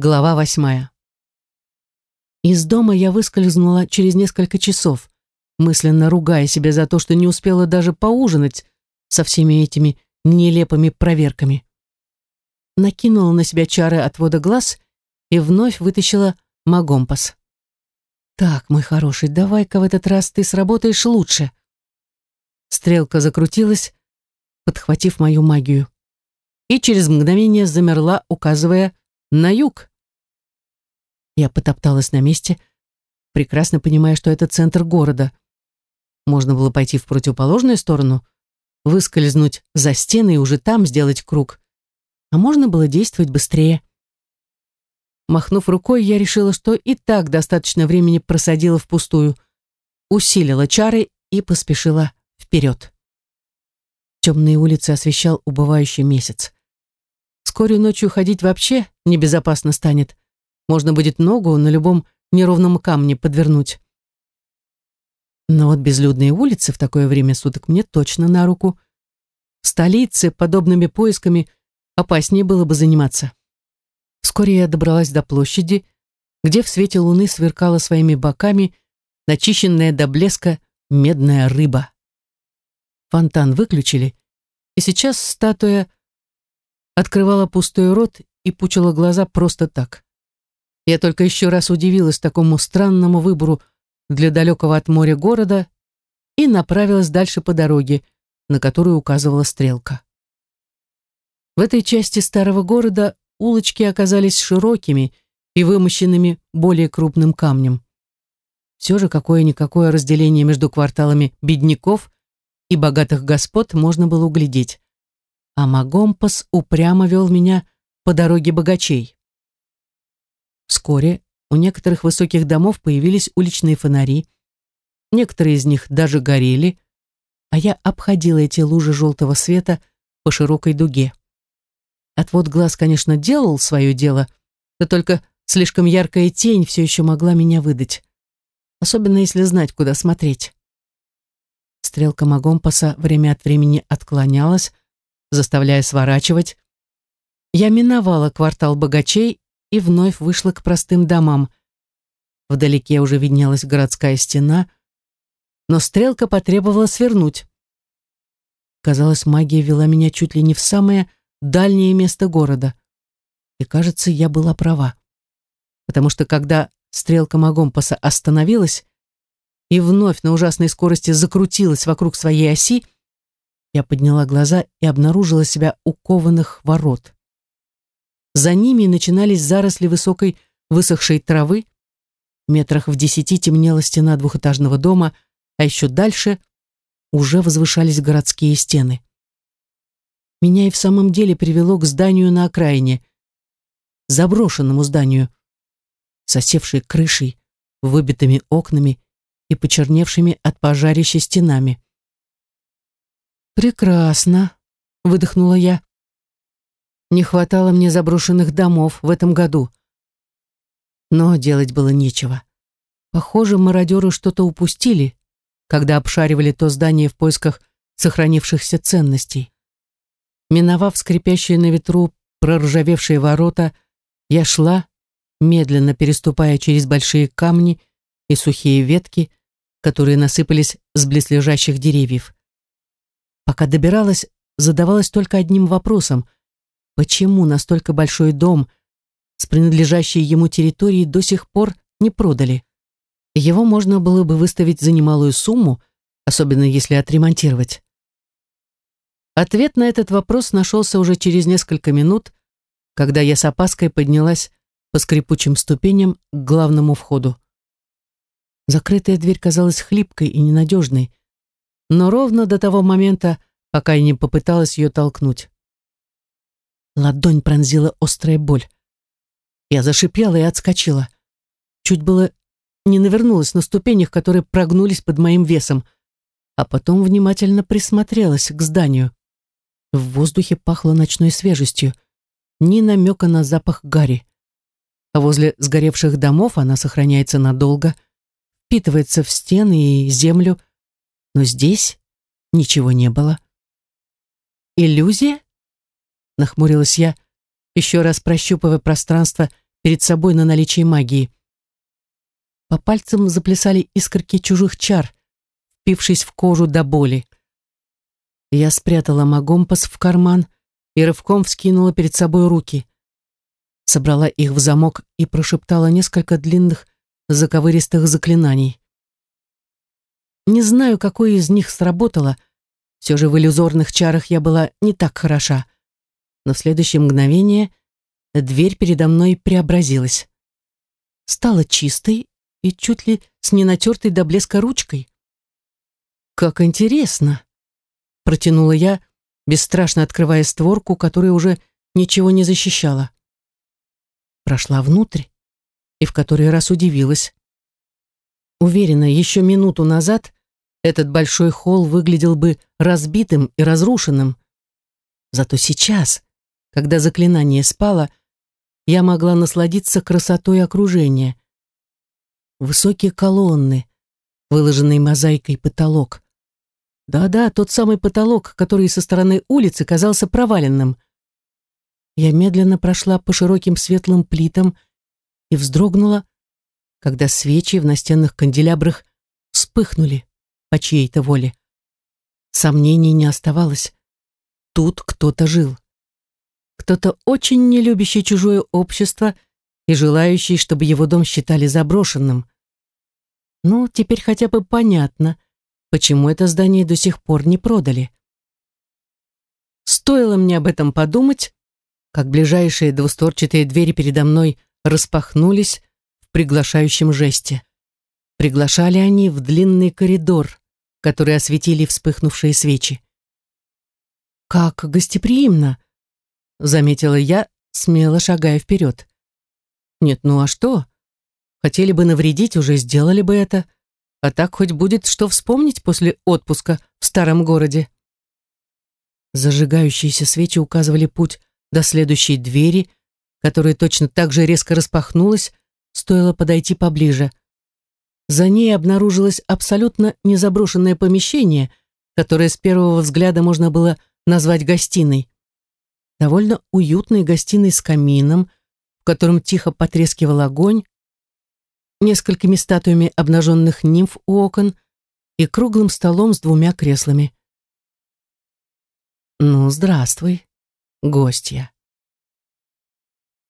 Глава восьмая. Из дома я выскользнула через несколько часов, мысленно ругая себя за то, что не успела даже поужинать со всеми этими нелепыми проверками. Накинула на себя чары отвода глаз и вновь вытащила магомпас. «Так, мой хороший, давай-ка в этот раз ты сработаешь лучше». Стрелка закрутилась, подхватив мою магию, и через мгновение замерла, указывая на юг. Я потопталась на месте, прекрасно понимая, что это центр города. Можно было пойти в противоположную сторону, выскользнуть за стены и уже там сделать круг. А можно было действовать быстрее. Махнув рукой, я решила, что и так достаточно времени просадила впустую. Усилила чары и поспешила вперед. Темные улицы освещал убывающий месяц. Вскоре ночью ходить вообще небезопасно станет. Можно будет ногу на любом неровном камне подвернуть. Но вот безлюдные улицы в такое время суток мне точно на руку. В столице подобными поисками опаснее было бы заниматься. Вскоре я добралась до площади, где в свете луны сверкала своими боками начищенная до блеска медная рыба. Фонтан выключили, и сейчас статуя открывала пустой рот и пучила глаза просто так. Я только еще раз удивилась такому странному выбору для далекого от моря города и направилась дальше по дороге, на которую указывала стрелка. В этой части старого города улочки оказались широкими и вымощенными более крупным камнем. Все же какое-никакое разделение между кварталами бедняков и богатых господ можно было углядеть а Магомпас упрямо вел меня по дороге богачей. Вскоре у некоторых высоких домов появились уличные фонари, некоторые из них даже горели, а я обходила эти лужи желтого света по широкой дуге. Отвод глаз, конечно, делал свое дело, да только слишком яркая тень все еще могла меня выдать, особенно если знать, куда смотреть. Стрелка Магомпаса время от времени отклонялась, заставляя сворачивать. Я миновала квартал богачей и вновь вышла к простым домам. Вдалеке уже виднелась городская стена, но стрелка потребовала свернуть. Казалось, магия вела меня чуть ли не в самое дальнее место города. И, кажется, я была права. Потому что когда стрелка Магомпаса остановилась и вновь на ужасной скорости закрутилась вокруг своей оси, я подняла глаза и обнаружила себя у кованых ворот. За ними начинались заросли высокой высохшей травы. Метрах в десяти темнела стена двухэтажного дома, а еще дальше уже возвышались городские стены. Меня и в самом деле привело к зданию на окраине, заброшенному зданию, сосевшей крышей, выбитыми окнами и почерневшими от пожарища стенами. «Прекрасно», — выдохнула я. Не хватало мне заброшенных домов в этом году. Но делать было нечего. Похоже, мародеры что-то упустили, когда обшаривали то здание в поисках сохранившихся ценностей. Миновав скрипящие на ветру проржавевшие ворота, я шла, медленно переступая через большие камни и сухие ветки, которые насыпались с близлежащих деревьев. Пока добиралась, задавалась только одним вопросом. Почему настолько большой дом с принадлежащей ему территорией до сих пор не продали? Его можно было бы выставить за немалую сумму, особенно если отремонтировать. Ответ на этот вопрос нашелся уже через несколько минут, когда я с опаской поднялась по скрипучим ступеням к главному входу. Закрытая дверь казалась хлипкой и ненадежной, но ровно до того момента, пока я не попыталась ее толкнуть. Ладонь пронзила острая боль. Я зашипела и отскочила. Чуть было не навернулась на ступенях, которые прогнулись под моим весом, а потом внимательно присмотрелась к зданию. В воздухе пахло ночной свежестью, ни намека на запах гари. А возле сгоревших домов она сохраняется надолго, впитывается в стены и землю, но здесь ничего не было. «Иллюзия?» — нахмурилась я, еще раз прощупывая пространство перед собой на наличие магии. По пальцам заплясали искорки чужих чар, впившись в кожу до боли. Я спрятала магомпас в карман и рывком вскинула перед собой руки. Собрала их в замок и прошептала несколько длинных заковыристых заклинаний. Не знаю, какое из них сработало. Все же в иллюзорных чарах я была не так хороша. Но в следующее мгновение дверь передо мной преобразилась. Стала чистой и чуть ли с ненатертой до блеска ручкой. «Как интересно!» — протянула я, бесстрашно открывая створку, которая уже ничего не защищала. Прошла внутрь и в который раз удивилась. Уверена, еще минуту назад этот большой холл выглядел бы разбитым и разрушенным. Зато сейчас, когда заклинание спало, я могла насладиться красотой окружения. Высокие колонны, выложенный мозаикой потолок. Да-да, тот самый потолок, который со стороны улицы казался проваленным. Я медленно прошла по широким светлым плитам и вздрогнула, когда свечи в настенных канделябрах вспыхнули по чьей-то воле. Сомнений не оставалось. Тут кто-то жил. Кто-то очень не любящий чужое общество и желающий, чтобы его дом считали заброшенным. Ну, теперь хотя бы понятно, почему это здание до сих пор не продали. Стоило мне об этом подумать, как ближайшие двусторчатые двери передо мной распахнулись в приглашающем жесте. Приглашали они в длинный коридор, который осветили вспыхнувшие свечи. «Как гостеприимно!» — заметила я, смело шагая вперед. «Нет, ну а что? Хотели бы навредить, уже сделали бы это. А так хоть будет что вспомнить после отпуска в старом городе». Зажигающиеся свечи указывали путь до следующей двери, которая точно так же резко распахнулась, стоило подойти поближе. За ней обнаружилось абсолютно незаброшенное помещение, которое с первого взгляда можно было назвать гостиной. Довольно уютной гостиной с камином, в котором тихо потрескивал огонь, несколькими статуями обнаженных нимф у окон и круглым столом с двумя креслами. «Ну, здравствуй, гостья».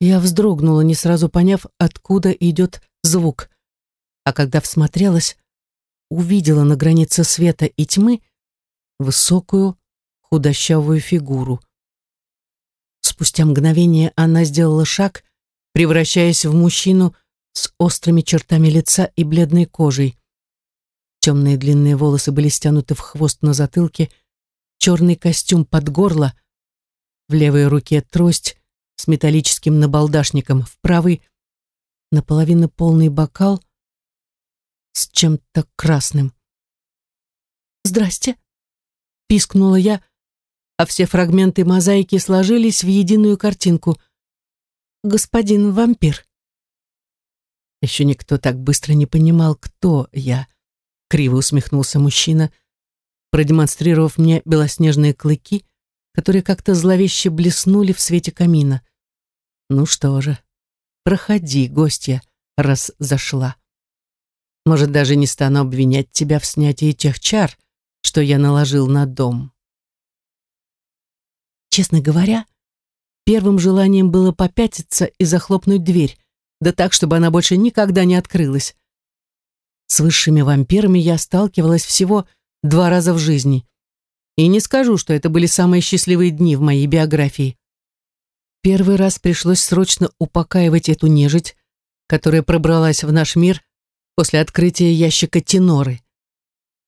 Я вздрогнула, не сразу поняв, откуда идет звук а когда всмотрелась, увидела на границе света и тьмы высокую худощавую фигуру. Спустя мгновение она сделала шаг, превращаясь в мужчину с острыми чертами лица и бледной кожей. Темные длинные волосы были стянуты в хвост на затылке, черный костюм под горло, в левой руке трость с металлическим набалдашником, в правой — наполовину полный бокал с чем-то красным. «Здрасте!» — пискнула я, а все фрагменты мозаики сложились в единую картинку. «Господин вампир!» Еще никто так быстро не понимал, кто я. Криво усмехнулся мужчина, продемонстрировав мне белоснежные клыки, которые как-то зловеще блеснули в свете камина. «Ну что же, проходи, гостья, раз зашла». Может, даже не стану обвинять тебя в снятии тех чар, что я наложил на дом. Честно говоря, первым желанием было попятиться и захлопнуть дверь, да так, чтобы она больше никогда не открылась. С высшими вампирами я сталкивалась всего два раза в жизни. И не скажу, что это были самые счастливые дни в моей биографии. Первый раз пришлось срочно упокаивать эту нежить, которая пробралась в наш мир после открытия ящика теноры.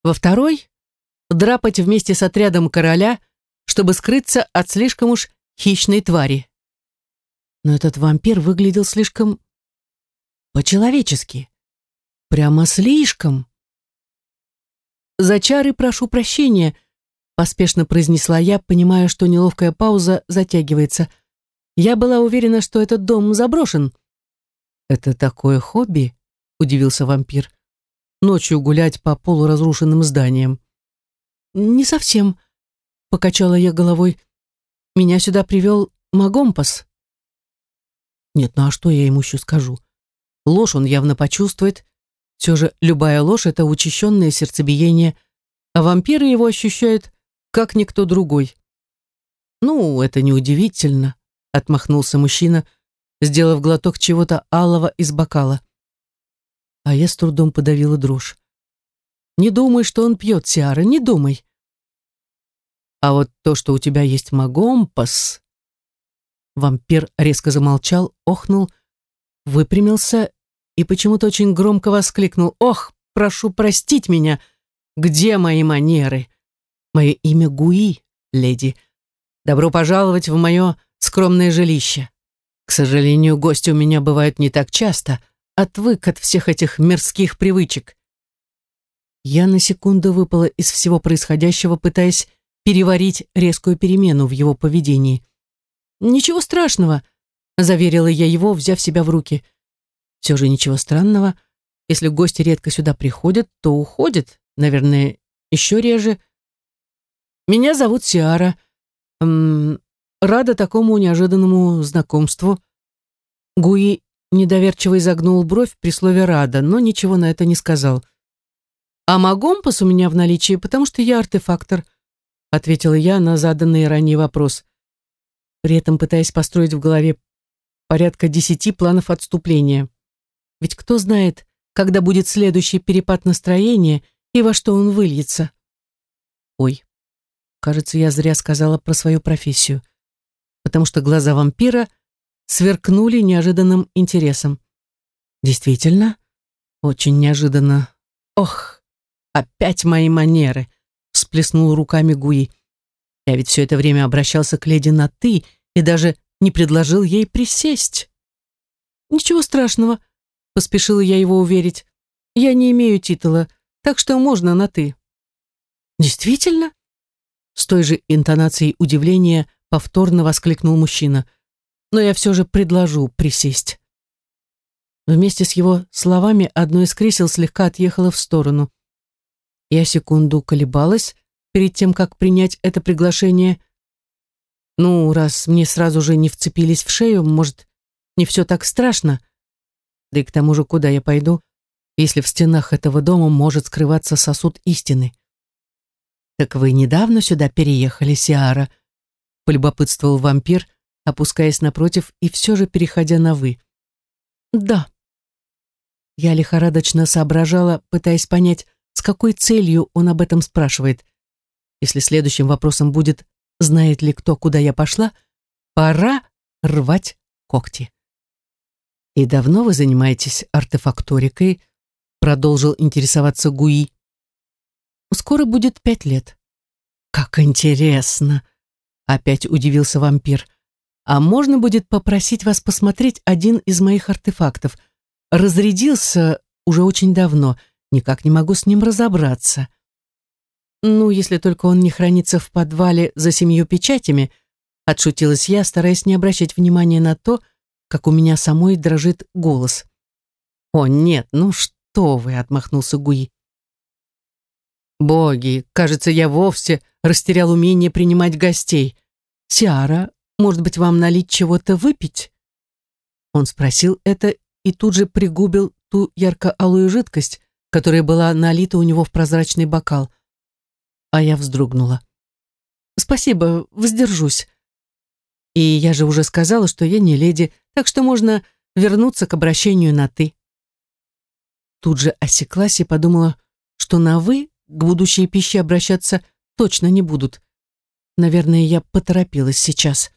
Во второй — драпать вместе с отрядом короля, чтобы скрыться от слишком уж хищной твари. Но этот вампир выглядел слишком... по-человечески. Прямо слишком. «За чары прошу прощения», — поспешно произнесла я, понимая, что неловкая пауза затягивается. «Я была уверена, что этот дом заброшен». «Это такое хобби», удивился вампир. Ночью гулять по полуразрушенным зданиям. Не совсем, покачала я головой. Меня сюда привел Магомпас. Нет, ну а что я ему еще скажу? Ложь он явно почувствует. Все же любая ложь — это учащенное сердцебиение, а вампиры его ощущают, как никто другой. «Ну, это неудивительно», — отмахнулся мужчина, сделав глоток чего-то алого из бокала а я с трудом подавила дрожь. «Не думай, что он пьет, Сиара, не думай!» «А вот то, что у тебя есть магомпас...» Вампир резко замолчал, охнул, выпрямился и почему-то очень громко воскликнул. «Ох, прошу простить меня! Где мои манеры? Мое имя Гуи, леди. Добро пожаловать в мое скромное жилище. К сожалению, гости у меня бывают не так часто, отвык от всех этих мирских привычек. Я на секунду выпала из всего происходящего, пытаясь переварить резкую перемену в его поведении. «Ничего страшного», — заверила я его, взяв себя в руки. «Все же ничего странного. Если гости редко сюда приходят, то уходят, наверное, еще реже. Меня зовут Сиара. М -м, рада такому неожиданному знакомству». Гуи Недоверчиво изогнул бровь при слове «рада», но ничего на это не сказал. «А Магомпас у меня в наличии, потому что я артефактор», ответила я на заданный ранее вопрос, при этом пытаясь построить в голове порядка десяти планов отступления. Ведь кто знает, когда будет следующий перепад настроения и во что он выльется. Ой, кажется, я зря сказала про свою профессию, потому что глаза вампира — сверкнули неожиданным интересом. Действительно, очень неожиданно. Ох, опять мои манеры, всплеснул руками Гуи. Я ведь все это время обращался к леди на «ты» и даже не предложил ей присесть. «Ничего страшного», — поспешила я его уверить. «Я не имею титула, так что можно на «ты». «Действительно?» С той же интонацией удивления повторно воскликнул мужчина — но я все же предложу присесть. Вместе с его словами одно из кресел слегка отъехало в сторону. Я секунду колебалась перед тем, как принять это приглашение. Ну, раз мне сразу же не вцепились в шею, может, не все так страшно. Да и к тому же, куда я пойду, если в стенах этого дома может скрываться сосуд истины? «Так вы недавно сюда переехали, Сиара?» — полюбопытствовал вампир — опускаясь напротив и все же переходя на «вы». «Да». Я лихорадочно соображала, пытаясь понять, с какой целью он об этом спрашивает. Если следующим вопросом будет «Знает ли кто, куда я пошла?», пора рвать когти. «И давно вы занимаетесь артефакторикой?» продолжил интересоваться Гуи. «Скоро будет пять лет». «Как интересно!» опять удивился вампир – а можно будет попросить вас посмотреть один из моих артефактов. Разрядился уже очень давно, никак не могу с ним разобраться. Ну, если только он не хранится в подвале за семью печатями, отшутилась я, стараясь не обращать внимания на то, как у меня самой дрожит голос. О, нет, ну что вы, отмахнулся Гуи. Боги, кажется, я вовсе растерял умение принимать гостей. Сиара может быть, вам налить чего-то выпить?» Он спросил это и тут же пригубил ту ярко-алую жидкость, которая была налита у него в прозрачный бокал. А я вздрогнула. «Спасибо, воздержусь. И я же уже сказала, что я не леди, так что можно вернуться к обращению на «ты». Тут же осеклась и подумала, что на «вы» к будущей пище обращаться точно не будут. Наверное, я поторопилась сейчас.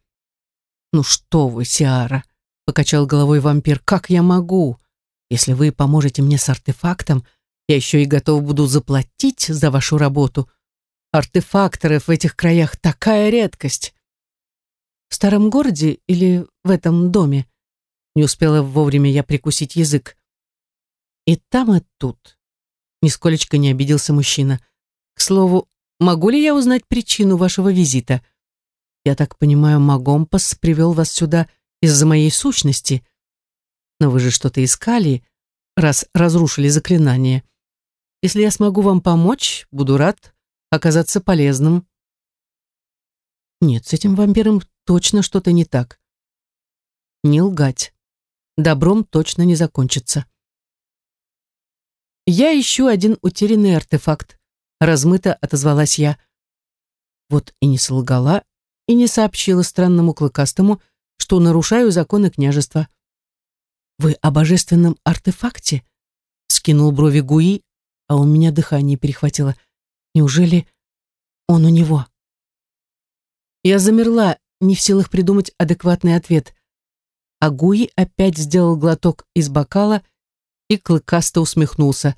«Ну что вы, Сиара!» — покачал головой вампир. «Как я могу? Если вы поможете мне с артефактом, я еще и готов буду заплатить за вашу работу. Артефакторы в этих краях такая редкость!» «В старом городе или в этом доме?» Не успела вовремя я прикусить язык. «И там, и тут», — нисколечко не обиделся мужчина. «К слову, могу ли я узнать причину вашего визита?» Я так понимаю, Магомпас привел вас сюда из-за моей сущности. Но вы же что-то искали, раз разрушили заклинание. Если я смогу вам помочь, буду рад оказаться полезным. Нет, с этим вампиром точно что-то не так. Не лгать. Добром точно не закончится. «Я ищу один утерянный артефакт», — размыто отозвалась я. Вот и не солгала, и не сообщила странному клыкастому, что нарушаю законы княжества. «Вы о божественном артефакте?» — скинул брови Гуи, а у меня дыхание перехватило. «Неужели он у него?» Я замерла, не в силах придумать адекватный ответ. А Гуи опять сделал глоток из бокала и клыкасто усмехнулся.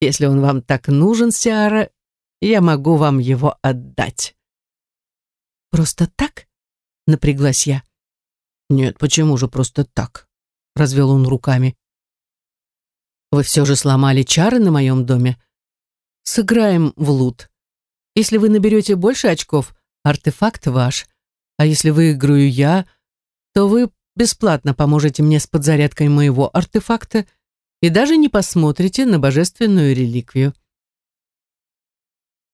«Если он вам так нужен, Сиара, я могу вам его отдать». «Просто так?» — напряглась я. «Нет, почему же просто так?» — развел он руками. «Вы все же сломали чары на моем доме? Сыграем в лут. Если вы наберете больше очков, артефакт ваш, а если выиграю я, то вы бесплатно поможете мне с подзарядкой моего артефакта и даже не посмотрите на божественную реликвию».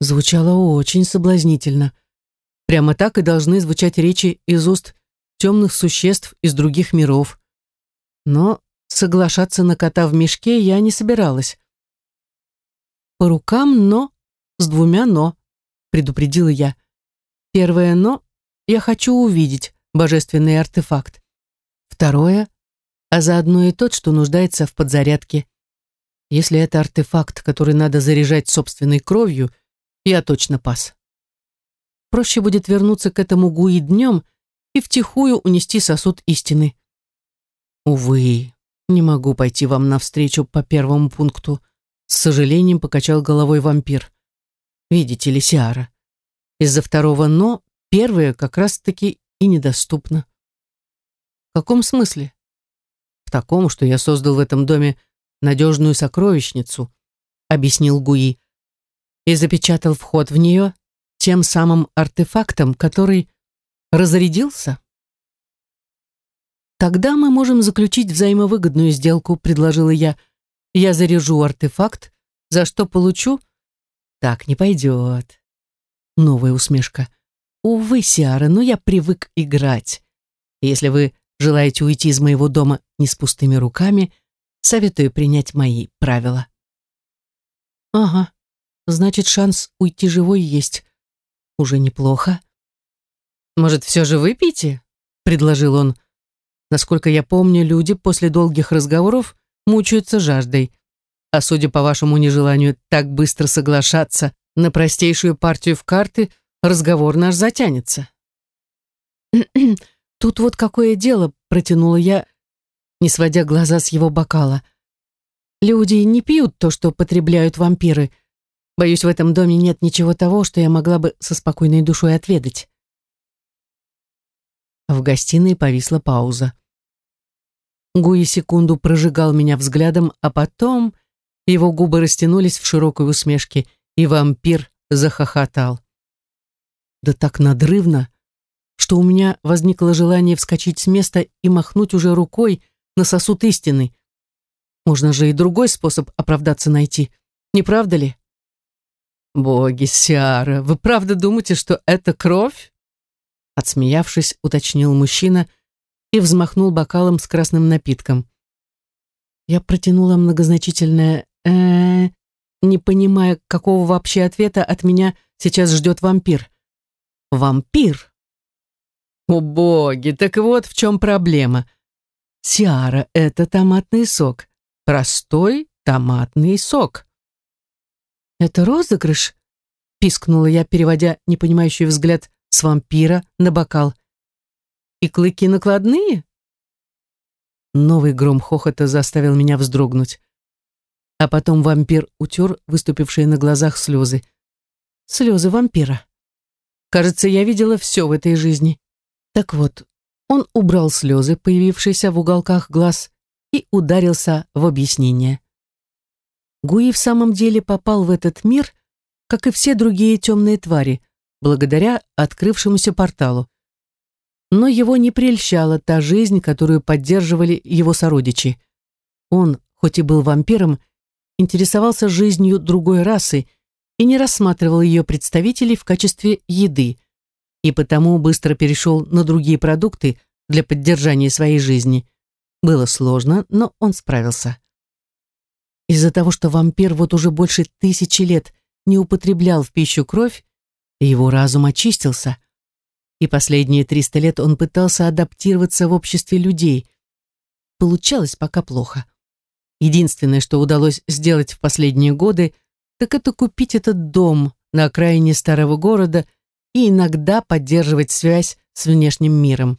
Звучало очень соблазнительно — Прямо так и должны звучать речи из уст темных существ из других миров. Но соглашаться на кота в мешке я не собиралась. «По рукам, но...» «С двумя «но», — предупредила я. «Первое «но» — я хочу увидеть божественный артефакт. Второе — а заодно и тот, что нуждается в подзарядке. Если это артефакт, который надо заряжать собственной кровью, я точно пас» проще будет вернуться к этому Гуи днем и втихую унести сосуд истины. «Увы, не могу пойти вам навстречу по первому пункту», с сожалением покачал головой вампир. «Видите ли, Сиара, из-за второго «но» первое как раз-таки и недоступно». «В каком смысле?» «В таком, что я создал в этом доме надежную сокровищницу», объяснил Гуи, и запечатал вход в нее тем самым артефактом, который разрядился? Тогда мы можем заключить взаимовыгодную сделку, предложила я. Я заряжу артефакт, за что получу? Так не пойдет. Новая усмешка. Увы, Сиара, но я привык играть. Если вы желаете уйти из моего дома не с пустыми руками, советую принять мои правила. Ага, значит, шанс уйти живой есть. Уже неплохо. «Может, все же выпейте?» — предложил он. «Насколько я помню, люди после долгих разговоров мучаются жаждой. А судя по вашему нежеланию так быстро соглашаться на простейшую партию в карты, разговор наш затянется». «Тут вот какое дело», — протянула я, не сводя глаза с его бокала. «Люди не пьют то, что потребляют вампиры», — Боюсь, в этом доме нет ничего того, что я могла бы со спокойной душой отведать. В гостиной повисла пауза. Гуи секунду прожигал меня взглядом, а потом его губы растянулись в широкой усмешке, и вампир захохотал. Да так надрывно, что у меня возникло желание вскочить с места и махнуть уже рукой на сосуд истины. Можно же и другой способ оправдаться найти, не правда ли? «Боги, Сиара, вы правда думаете, что это кровь?» Отсмеявшись, уточнил мужчина и взмахнул бокалом с красным напитком. Я протянула многозначительное э, не понимая, какого вообще ответа от меня сейчас ждет вампир. «Вампир!» «О боги, так вот в чем проблема!» «Сиара — это томатный сок. Простой томатный сок. «Это розыгрыш?» — пискнула я, переводя непонимающий взгляд с вампира на бокал. «И клыки накладные?» Новый гром хохота заставил меня вздрогнуть. А потом вампир утер выступившие на глазах слезы. Слезы вампира. Кажется, я видела все в этой жизни. Так вот, он убрал слезы, появившиеся в уголках глаз, и ударился в объяснение. Гуи в самом деле попал в этот мир, как и все другие темные твари, благодаря открывшемуся порталу. Но его не прельщала та жизнь, которую поддерживали его сородичи. Он, хоть и был вампиром, интересовался жизнью другой расы и не рассматривал ее представителей в качестве еды, и потому быстро перешел на другие продукты для поддержания своей жизни. Было сложно, но он справился. Из-за того, что вампир вот уже больше тысячи лет не употреблял в пищу кровь, его разум очистился. И последние 300 лет он пытался адаптироваться в обществе людей. Получалось пока плохо. Единственное, что удалось сделать в последние годы, так это купить этот дом на окраине старого города и иногда поддерживать связь с внешним миром.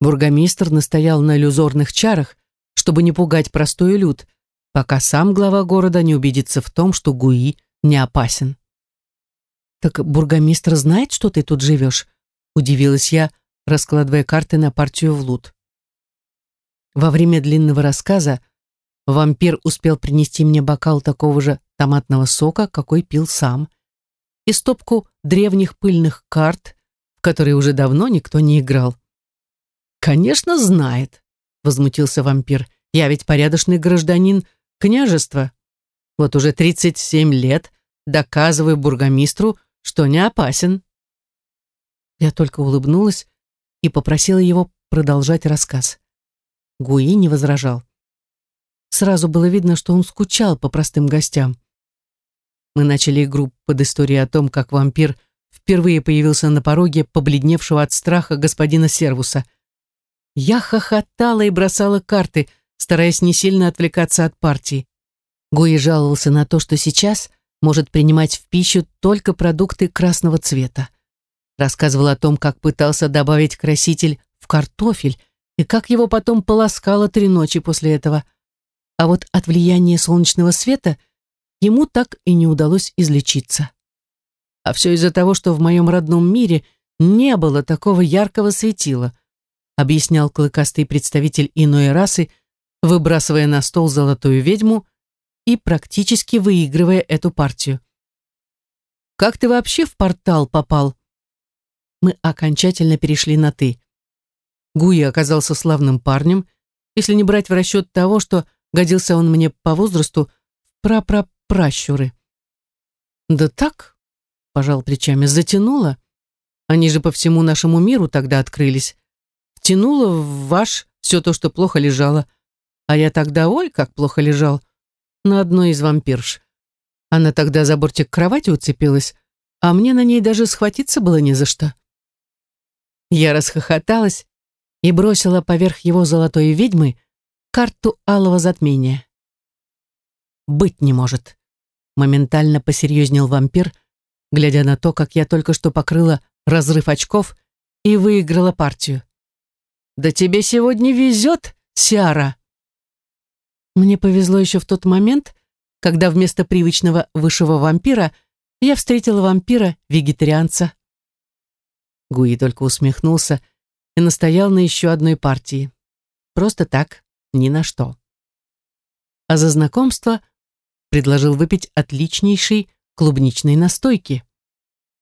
Бургомистр настоял на иллюзорных чарах, чтобы не пугать простой люд, пока сам глава города не убедится в том, что Гуи не опасен. «Так бургомистр знает, что ты тут живешь?» – удивилась я, раскладывая карты на партию в лут. Во время длинного рассказа вампир успел принести мне бокал такого же томатного сока, какой пил сам, и стопку древних пыльных карт, в которые уже давно никто не играл. «Конечно, знает», — возмутился вампир. «Я ведь порядочный гражданин княжество. Вот уже 37 лет доказываю бургомистру, что не опасен. Я только улыбнулась и попросила его продолжать рассказ. Гуи не возражал. Сразу было видно, что он скучал по простым гостям. Мы начали игру под историей о том, как вампир впервые появился на пороге побледневшего от страха господина Сервуса. Я хохотала и бросала карты — стараясь не сильно отвлекаться от партии. Гуи жаловался на то, что сейчас может принимать в пищу только продукты красного цвета. Рассказывал о том, как пытался добавить краситель в картофель и как его потом полоскало три ночи после этого. А вот от влияния солнечного света ему так и не удалось излечиться. А все из-за того, что в моем родном мире не было такого яркого светила, объяснял клыкастый представитель иной расы – выбрасывая на стол золотую ведьму и практически выигрывая эту партию. «Как ты вообще в портал попал?» Мы окончательно перешли на «ты». Гуи оказался славным парнем, если не брать в расчет того, что годился он мне по возрасту в прапрапращуры. «Да так», — пожал плечами, — «затянуло. Они же по всему нашему миру тогда открылись. Втянуло в ваш все то, что плохо лежало. А я тогда, ой, как плохо лежал, на одной из вампирш. Она тогда за бортик кровати уцепилась, а мне на ней даже схватиться было не за что. Я расхохоталась и бросила поверх его золотой ведьмы карту алого затмения. «Быть не может», — моментально посерьезнел вампир, глядя на то, как я только что покрыла разрыв очков и выиграла партию. «Да тебе сегодня везет, Сиара!» Мне повезло еще в тот момент, когда вместо привычного высшего вампира я встретила вампира-вегетарианца. Гуи только усмехнулся и настоял на еще одной партии. Просто так, ни на что. А за знакомство предложил выпить отличнейшей клубничной настойки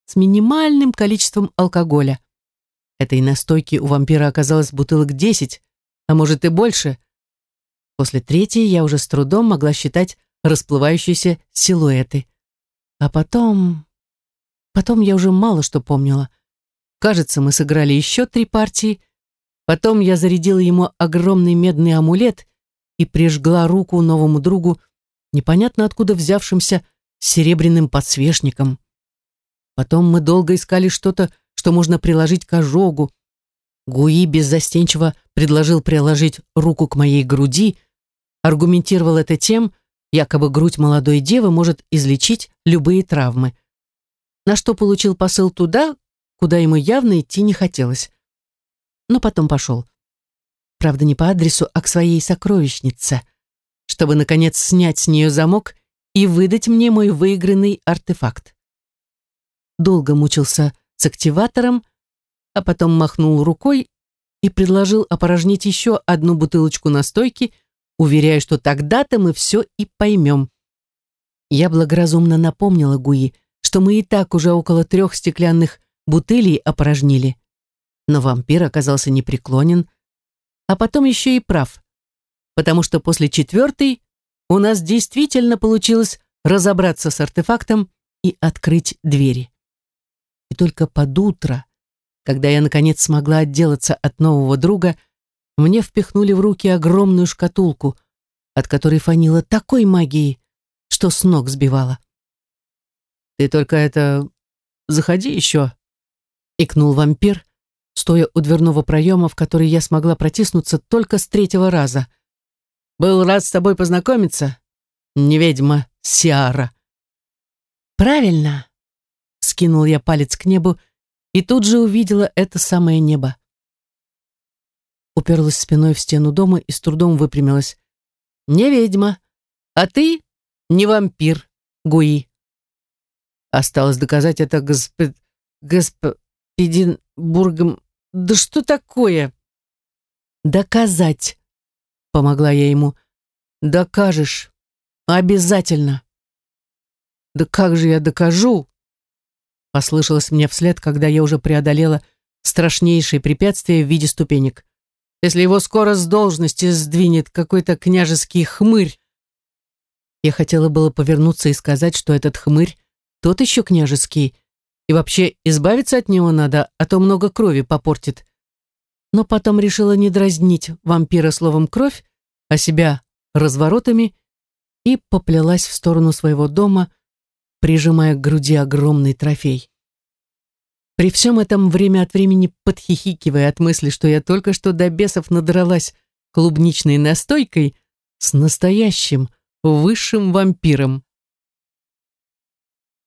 с минимальным количеством алкоголя. Этой настойки у вампира оказалось бутылок 10, а может и больше — После третьей я уже с трудом могла считать расплывающиеся силуэты. А потом... Потом я уже мало что помнила. Кажется, мы сыграли еще три партии. Потом я зарядила ему огромный медный амулет и прижгла руку новому другу, непонятно откуда взявшимся серебряным подсвечником. Потом мы долго искали что-то, что можно приложить к ожогу. Гуи беззастенчиво предложил приложить руку к моей груди — Аргументировал это тем, якобы грудь молодой девы может излечить любые травмы. На что получил посыл туда, куда ему явно идти не хотелось. Но потом пошел. Правда, не по адресу, а к своей сокровищнице, чтобы, наконец, снять с нее замок и выдать мне мой выигранный артефакт. Долго мучился с активатором, а потом махнул рукой и предложил опорожнить еще одну бутылочку настойки Уверяю, что тогда-то мы все и поймем. Я благоразумно напомнила Гуи, что мы и так уже около трех стеклянных бутылей опорожнили. Но вампир оказался непреклонен, а потом еще и прав, потому что после четвертой у нас действительно получилось разобраться с артефактом и открыть двери. И только под утро, когда я наконец смогла отделаться от нового друга, — мне впихнули в руки огромную шкатулку, от которой фанила такой магией, что с ног сбивала. «Ты только это... заходи еще!» — икнул вампир, стоя у дверного проема, в который я смогла протиснуться только с третьего раза. «Был рад с тобой познакомиться, не ведьма Сиара!» «Правильно!» — скинул я палец к небу и тут же увидела это самое небо уперлась спиной в стену дома и с трудом выпрямилась. «Не ведьма, а ты не вампир, Гуи». Осталось доказать это госп... господинбургом. «Да что такое?» «Доказать», — помогла я ему. «Докажешь. Обязательно». «Да как же я докажу?» Послышалось мне вслед, когда я уже преодолела страшнейшие препятствия в виде ступенек если его скоро с должности сдвинет какой-то княжеский хмырь. Я хотела было повернуться и сказать, что этот хмырь тот еще княжеский, и вообще избавиться от него надо, а то много крови попортит. Но потом решила не дразнить вампира словом «кровь», а себя разворотами, и поплелась в сторону своего дома, прижимая к груди огромный трофей. При всем этом время от времени подхихикивая от мысли, что я только что до бесов надралась клубничной настойкой с настоящим высшим вампиром.